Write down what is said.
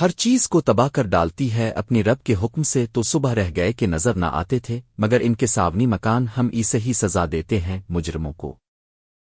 ہر چیز کو تباہ کر ڈالتی ہے اپنی رب کے حکم سے تو صبح رہ گئے کہ نظر نہ آتے تھے، مگر ان کے ساونی مکان ہم اسے ہی سزا دیتے ہیں، مجرموں کو۔